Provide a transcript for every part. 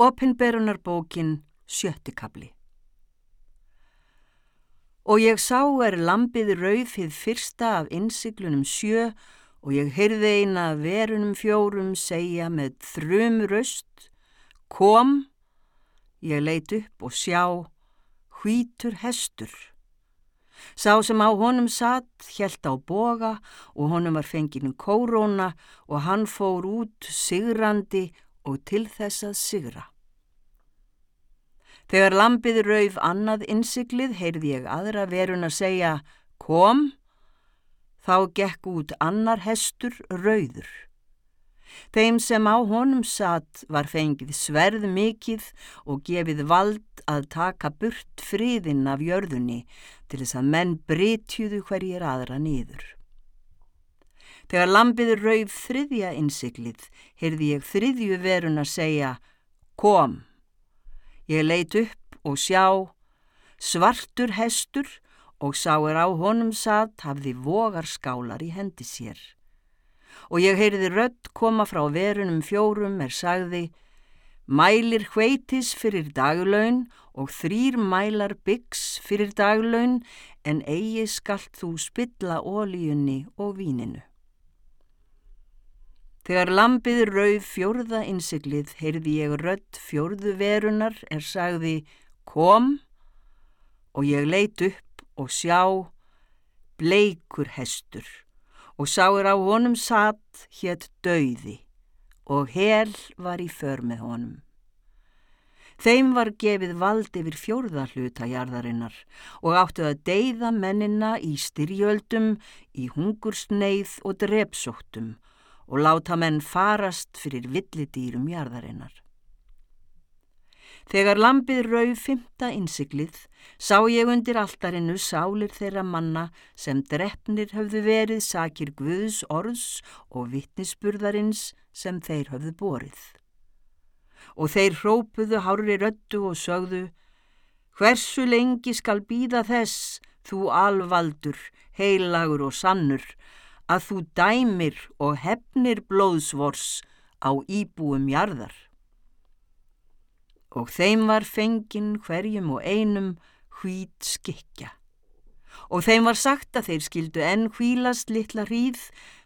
Opinberunarbókin sjöttikabli Og ég sá er lampið rauð fyrir fyrsta af innsiklunum sjö og ég heyrði eina verunum fjórum segja með þrum röst, kom, ég leit upp og sjá, hvítur hestur. Sá sem á honum satt helt á boga og honum var fenginu kóróna og hann fór út sigrandi og til þess að sigra. Þegar lampið rauf annað innsiklið heyrði ég aðra verun að segja kom, þá gekk út annar hestur rauður. Þeim sem á honum satt var fengið sverð mikið og gefið vald að taka burt friðinn af jörðunni til þess að menn breytjuðu hverjir aðra nýður. Þegar lampið rauf þriðja innsiklið, heyrði ég þriðju verun að segja, kom. Ég leit upp og sjá, svartur hestur og sáir á honum satt hafði vogarskálar í hendi sér. Og ég heyrði rött koma frá verunum fjórum er sagði, mælir hveitis fyrir daglaun og þrýr mælar byggs fyrir daglaun en eigi skallt þú spilla ólíunni og víninu. Þegar lampið rauð fjórða innsiklið heyrði ég rött fjórðu verunar er sagði kom. Og ég leit upp og sjá bleikur hestur. Og sáir á honum satt hétt dauði. Og hel var í för með honum. Þeim var gefið vald yfir fjórða hluta jarðarinnar og áttu að deyða mennina í styrjöldum, í hungursneið og drepsóttum og láta menn farast fyrir villidýrum jarðarinnar. Þegar lampið rauð fymta innsiklið sá ég undir alltarinu sálir þeirra manna sem drefnir höfðu verið sakir Guðs orðs og vittnisburðarins sem þeir höfðu borið. Og þeir hrópuðu hári röttu og sögðu Hversu lengi skal býða þess, þú alvaldur, heilagur og sannur, að þú dæmir og hefnir blóðsvors á íbúum jarðar. Og þeim var fengin hverjum og einum hvít skikja. Og þeim var sagt að þeir skildu enn hvílast litla hríð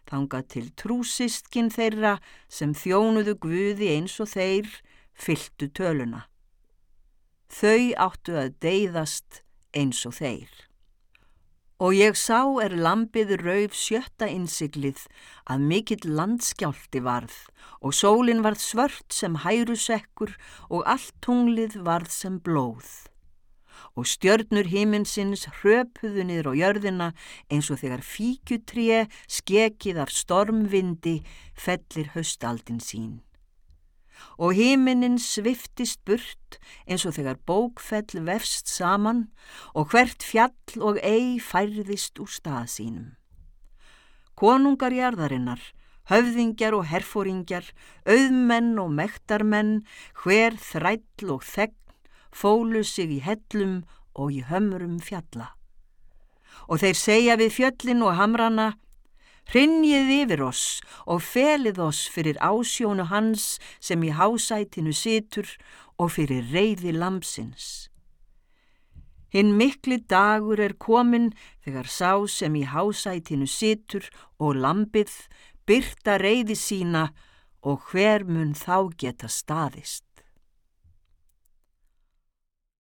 þanga til trúsistkin þeirra sem þjónuðu guði eins og þeir fyltu töluna. Þau áttu að deyðast eins og þeir. Og ég sá er lampið rauf sjötta innsiklið að mikill landskjálti varð og sólinn varð svört sem hærusekkur og allt tunglið varð sem blóð. Og stjörnur himinsins hröpuðu niður á jörðina eins og þegar fíkjutré skekið af stormvindi fellir höstaldin sín og hímininn sviftist burt eins og þegar bókfell vefst saman og hvert fjall og ei færðist úr stað sínum. Konungar jarðarinnar, höfðingjar og herfóringjar, auðmenn og mektarmenn, hver þræll og þegn, fólu sig í hellum og í hömrum fjalla. Og þeir segja við fjöllin og hamrana, Hrinnið yfir oss og felið oss fyrir ásjónu hans sem í hásætinu situr og fyrir reyði lamsins. Hinn mikli dagur er komin þegar sá sem í hásætinu situr og lampið byrta reyði sína og hver mun þá geta staðist.